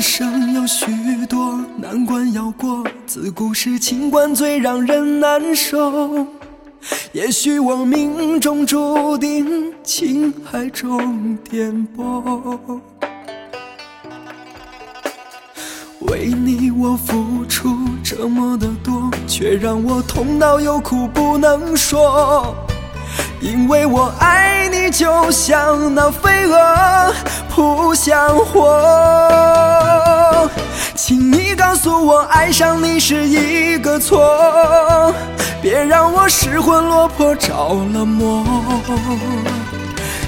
人生有许多难关要过，自古是情关最让人难受。也许我命中注定情海中颠簸，为你我付出这么的多，却让我痛到有苦不能说。因为我爱你，就像那飞蛾扑向火。请你告诉我，爱上你是一个错，别让我失魂落魄着了魔。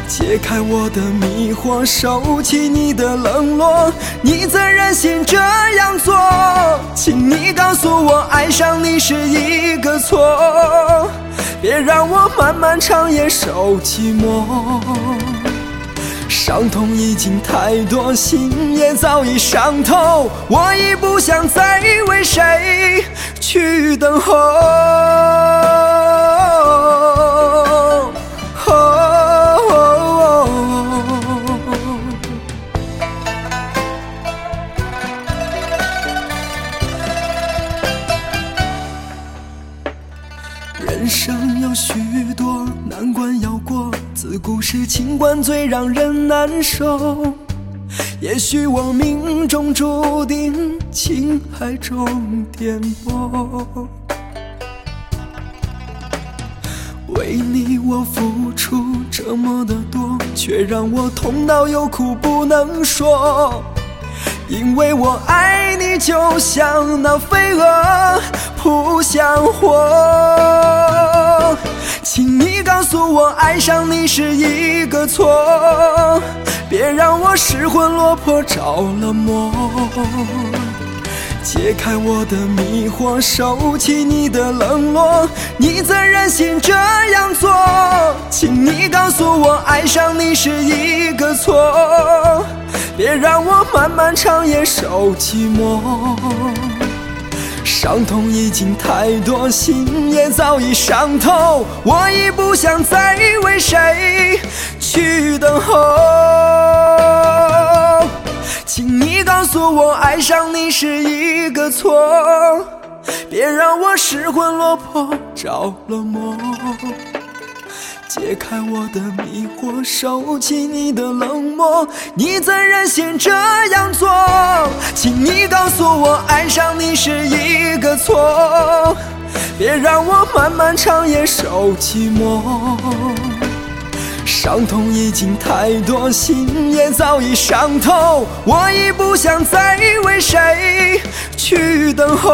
解开我的迷惑，收起你的冷落，你怎忍心这样做？请你告诉我，爱上你是一个错。别让我漫漫长夜受寂寞，伤痛已经太多，心也早已伤透，我已不想再为谁去等候。生有许多难关要过，自古是情关最让人难受。也许我命中注定情海中颠簸，为你我付出这么的多，却让我痛到有苦不能说。因为我爱你，就像那飞蛾扑向火。我，爱上你是一个错，别让我失魂落魄着了魔。解开我的迷惑，收起你的冷落，你怎忍心这样做？请你告诉我，爱上你是一个错。别让我漫漫长夜受寂寞，伤痛已经太多，心也早已伤透，我已不想再为谁去等候。请你告诉我，爱上你是一个错，别让我失魂落魄着了魔。解开我的迷惑，收起你的冷漠，你怎忍心这样做？请你告诉我，爱上你是一个错，别让我漫漫长夜受寂寞。伤痛已经太多，心也早已伤透，我已不想再为谁去等候。